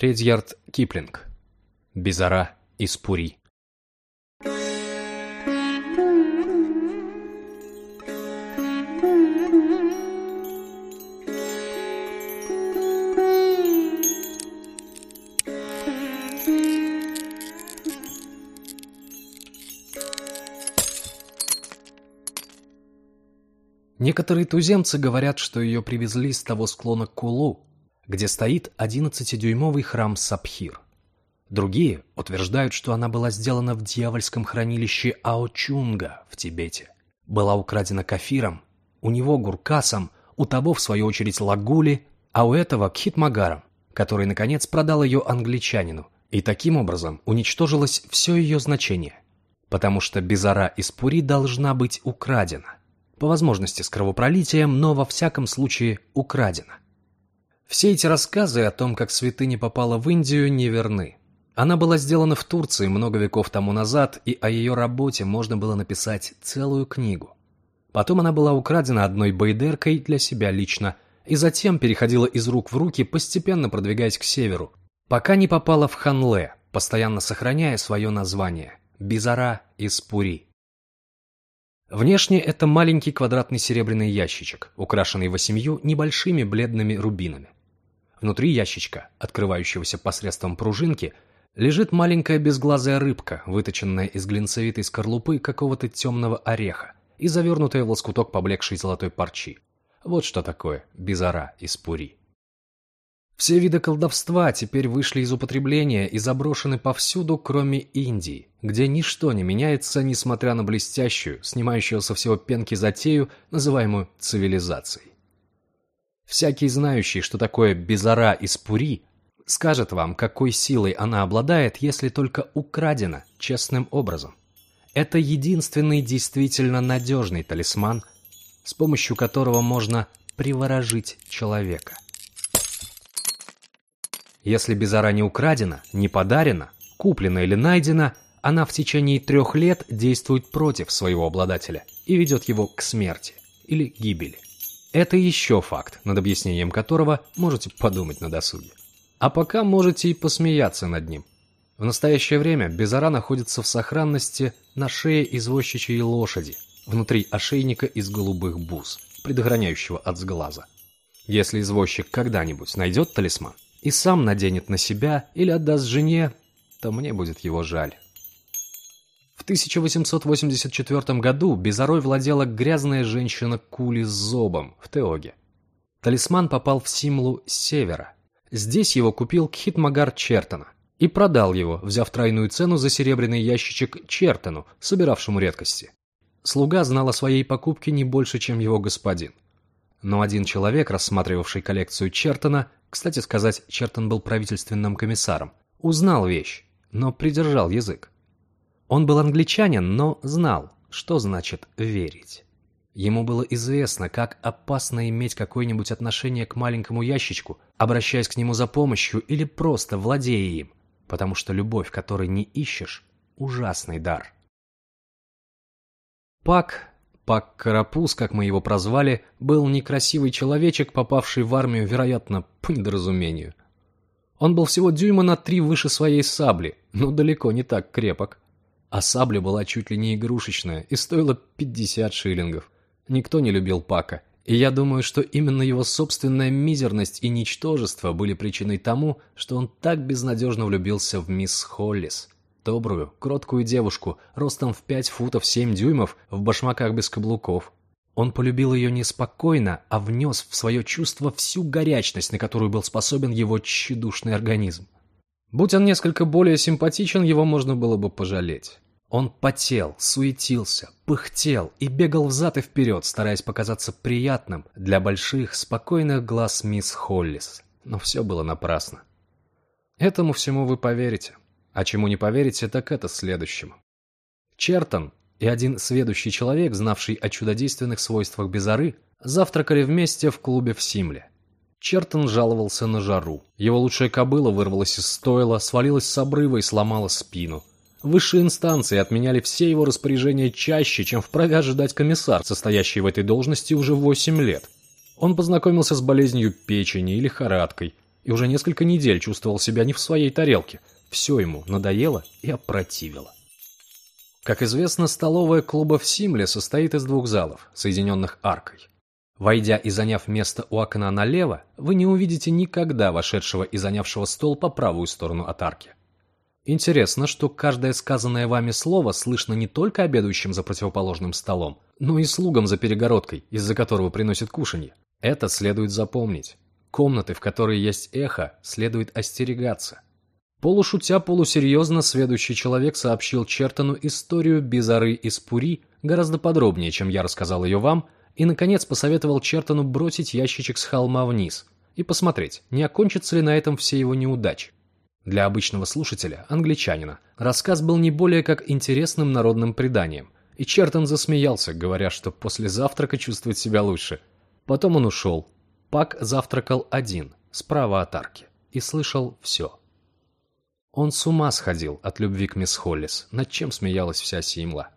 Редьярд Киплинг. Безара из Пури. Некоторые туземцы говорят, что ее привезли с того склона Кулу, где стоит 11-дюймовый храм Сапхир. Другие утверждают, что она была сделана в дьявольском хранилище Аочунга в Тибете. Была украдена кафиром, у него гуркасом, у того, в свою очередь, лагули, а у этого кхитмагаром, который, наконец, продал ее англичанину. И таким образом уничтожилось все ее значение. Потому что Безара из Пури должна быть украдена по возможности с кровопролитием, но во всяком случае украдена. Все эти рассказы о том, как святыня попала в Индию, неверны. Она была сделана в Турции много веков тому назад, и о ее работе можно было написать целую книгу. Потом она была украдена одной байдеркой для себя лично, и затем переходила из рук в руки, постепенно продвигаясь к северу, пока не попала в Ханле, постоянно сохраняя свое название – Бизара из Пури. Внешне это маленький квадратный серебряный ящичек, украшенный восемью небольшими бледными рубинами. Внутри ящичка, открывающегося посредством пружинки, лежит маленькая безглазая рыбка, выточенная из глинцевитой скорлупы какого-то темного ореха и завернутая в лоскуток поблекшей золотой парчи. Вот что такое безара из пури. Все виды колдовства теперь вышли из употребления и заброшены повсюду, кроме Индии, где ничто не меняется, несмотря на блестящую, снимающую со всего пенки затею, называемую цивилизацией. Всякий знающий, что такое безара из пури, скажет вам, какой силой она обладает, если только украдена честным образом. Это единственный действительно надежный талисман, с помощью которого можно приворожить человека. Если безара не украдена, не подарена, куплена или найдена, она в течение трех лет действует против своего обладателя и ведет его к смерти или гибели. Это еще факт, над объяснением которого можете подумать на досуге. А пока можете и посмеяться над ним. В настоящее время безара находится в сохранности на шее извозчичьей лошади, внутри ошейника из голубых бус, предохраняющего от сглаза. Если извозчик когда-нибудь найдет талисман, и сам наденет на себя или отдаст жене, то мне будет его жаль. В 1884 году Безорой владела грязная женщина Кули с зобом в Теоге. Талисман попал в Симлу севера. Здесь его купил Кхитмагар Чертона и продал его, взяв тройную цену за серебряный ящичек Чертону, собиравшему редкости. Слуга знал о своей покупке не больше, чем его господин. Но один человек, рассматривавший коллекцию Чертона, кстати сказать, Чертон был правительственным комиссаром. Узнал вещь, но придержал язык. Он был англичанин, но знал, что значит верить. Ему было известно, как опасно иметь какое-нибудь отношение к маленькому ящичку, обращаясь к нему за помощью или просто владея им, потому что любовь, которой не ищешь, ужасный дар. Пак Пак Карапуз, как мы его прозвали, был некрасивый человечек, попавший в армию, вероятно, по недоразумению. Он был всего дюйма на три выше своей сабли, но далеко не так крепок. А сабля была чуть ли не игрушечная и стоила 50 шиллингов. Никто не любил Пака, и я думаю, что именно его собственная мизерность и ничтожество были причиной тому, что он так безнадежно влюбился в мисс Холлис – Добрую, кроткую девушку, ростом в пять футов семь дюймов, в башмаках без каблуков. Он полюбил ее не спокойно, а внес в свое чувство всю горячность, на которую был способен его тщедушный организм. Будь он несколько более симпатичен, его можно было бы пожалеть. Он потел, суетился, пыхтел и бегал взад и вперед, стараясь показаться приятным для больших, спокойных глаз мисс Холлис. Но все было напрасно. Этому всему вы поверите. А чему не поверите, так это следующему. Чертон и один сведущий человек, знавший о чудодейственных свойствах Безары, завтракали вместе в клубе в Симле. Чертон жаловался на жару. Его лучшая кобыла вырвалась из стойла, свалилась с обрыва и сломала спину. Высшие инстанции отменяли все его распоряжения чаще, чем вправе ожидать комиссар, состоящий в этой должности уже 8 лет. Он познакомился с болезнью печени и лихорадкой, и уже несколько недель чувствовал себя не в своей тарелке. Все ему надоело и опротивило. Как известно, столовая клуба в Симле состоит из двух залов, соединенных аркой. Войдя и заняв место у окна налево, вы не увидите никогда вошедшего и занявшего стол по правую сторону от арки. Интересно, что каждое сказанное вами слово слышно не только обедающим за противоположным столом, но и слугам за перегородкой, из-за которого приносят кушанье. Это следует запомнить. Комнаты, в которые есть эхо, следует остерегаться. Полушутя полусерьезно следующий человек сообщил Чертону историю Бизары из Пури гораздо подробнее, чем я рассказал ее вам, и, наконец, посоветовал Чертону бросить ящичек с холма вниз и посмотреть, не окончатся ли на этом все его неудачи. Для обычного слушателя, англичанина, рассказ был не более как интересным народным преданием, и Чертон засмеялся, говоря, что после завтрака чувствует себя лучше. Потом он ушел. Пак завтракал один, справа от арки, и слышал все. Он с ума сходил от любви к мисс Холлис, над чем смеялась вся Симла.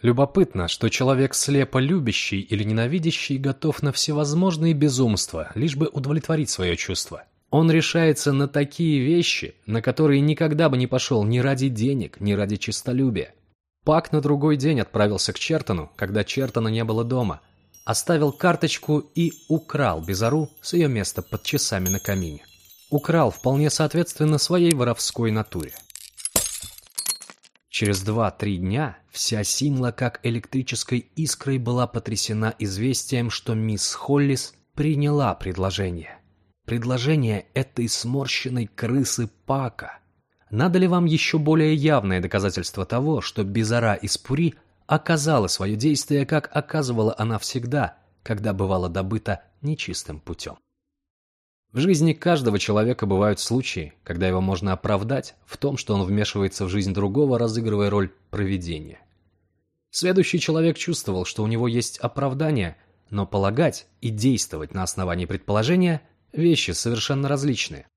Любопытно, что человек слепо любящий или ненавидящий готов на всевозможные безумства, лишь бы удовлетворить свое чувство. Он решается на такие вещи, на которые никогда бы не пошел ни ради денег, ни ради честолюбия. Пак на другой день отправился к Чертону, когда Чертона не было дома, оставил карточку и украл Безару с ее места под часами на камине. Украл вполне соответственно своей воровской натуре. Через два-три дня вся Симла как электрической искрой была потрясена известием, что мисс Холлис приняла предложение предложение этой сморщенной крысы Пака. Надо ли вам еще более явное доказательство того, что Безара из Пури оказала свое действие, как оказывала она всегда, когда бывала добыта нечистым путем? В жизни каждого человека бывают случаи, когда его можно оправдать в том, что он вмешивается в жизнь другого, разыгрывая роль провидения. Следующий человек чувствовал, что у него есть оправдание, но полагать и действовать на основании предположения Вещи совершенно различные.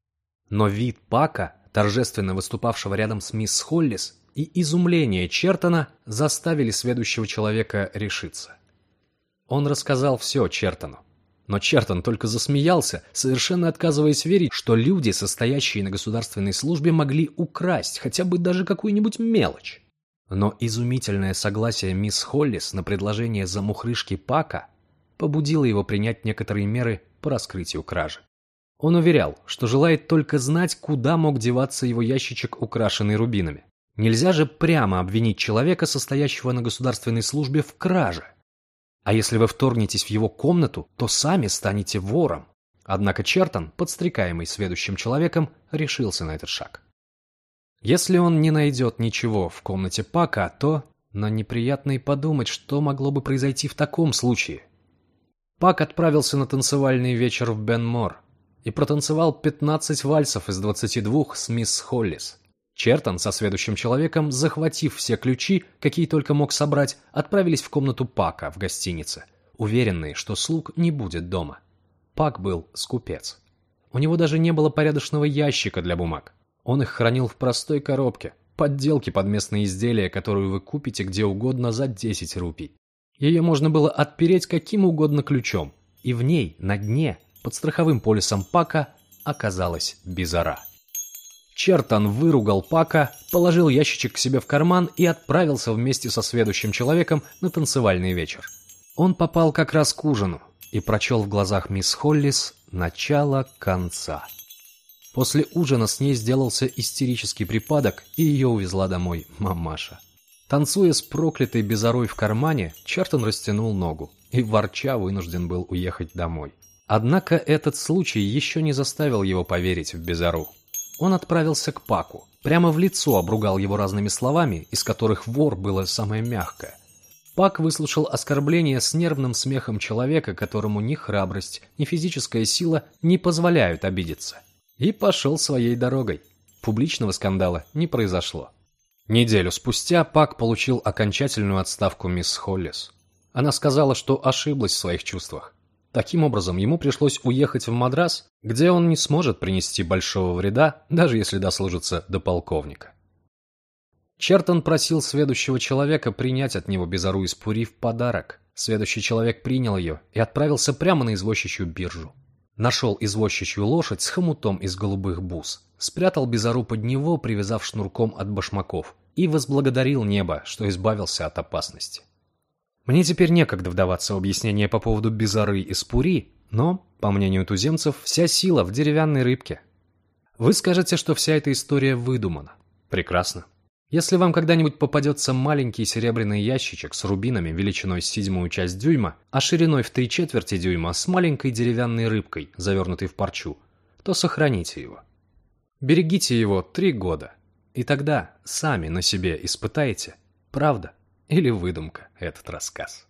Но вид Пака, торжественно выступавшего рядом с мисс Холлис, и изумление Чертона заставили следующего человека решиться. Он рассказал все Чертону. Но Чертон только засмеялся, совершенно отказываясь верить, что люди, состоящие на государственной службе, могли украсть хотя бы даже какую-нибудь мелочь. Но изумительное согласие мисс Холлис на предложение замухрышки Пака побудило его принять некоторые меры по раскрытию кражи. Он уверял, что желает только знать, куда мог деваться его ящичек, украшенный рубинами. Нельзя же прямо обвинить человека, состоящего на государственной службе, в краже. А если вы вторгнетесь в его комнату, то сами станете вором. Однако Чертон, подстрекаемый сведущим человеком, решился на этот шаг. Если он не найдет ничего в комнате Пака, то... Но неприятно и подумать, что могло бы произойти в таком случае. Пак отправился на танцевальный вечер в Бенмор и протанцевал 15 вальсов из 22 с мисс Холлис. Чертон со следующим человеком, захватив все ключи, какие только мог собрать, отправились в комнату Пака в гостинице, уверенные, что слуг не будет дома. Пак был скупец. У него даже не было порядочного ящика для бумаг. Он их хранил в простой коробке, подделки под местные изделия, которую вы купите где угодно за 10 рупий. Ее можно было отпереть каким угодно ключом, и в ней, на дне, под страховым полисом Пака, оказалась Бизара. Чертон выругал Пака, положил ящичек к себе в карман и отправился вместе со следующим человеком на танцевальный вечер. Он попал как раз к ужину и прочел в глазах мисс Холлис начало конца. После ужина с ней сделался истерический припадок, и ее увезла домой мамаша. Танцуя с проклятой безорой в кармане, Чертон растянул ногу и, ворча, вынужден был уехать домой. Однако этот случай еще не заставил его поверить в безору. Он отправился к Паку, прямо в лицо обругал его разными словами, из которых вор было самое мягкое. Пак выслушал оскорбление с нервным смехом человека, которому ни храбрость, ни физическая сила не позволяют обидеться. И пошел своей дорогой. Публичного скандала не произошло. Неделю спустя Пак получил окончательную отставку мисс Холлис. Она сказала, что ошиблась в своих чувствах. Таким образом, ему пришлось уехать в Мадрас, где он не сможет принести большого вреда, даже если дослужится до полковника. Чертон просил следующего человека принять от него безору из Пури в подарок. Следующий человек принял ее и отправился прямо на извозчичью биржу. Нашел извозчичью лошадь с хомутом из голубых бус, спрятал безору под него, привязав шнурком от башмаков, и возблагодарил небо, что избавился от опасности. Мне теперь некогда вдаваться в объяснение по поводу безоры и спури, но, по мнению туземцев, вся сила в деревянной рыбке. Вы скажете, что вся эта история выдумана. Прекрасно. Если вам когда-нибудь попадется маленький серебряный ящичек с рубинами величиной с седьмую часть дюйма, а шириной в три четверти дюйма с маленькой деревянной рыбкой, завернутой в парчу, то сохраните его. Берегите его три года, и тогда сами на себе испытаете, правда или выдумка этот рассказ.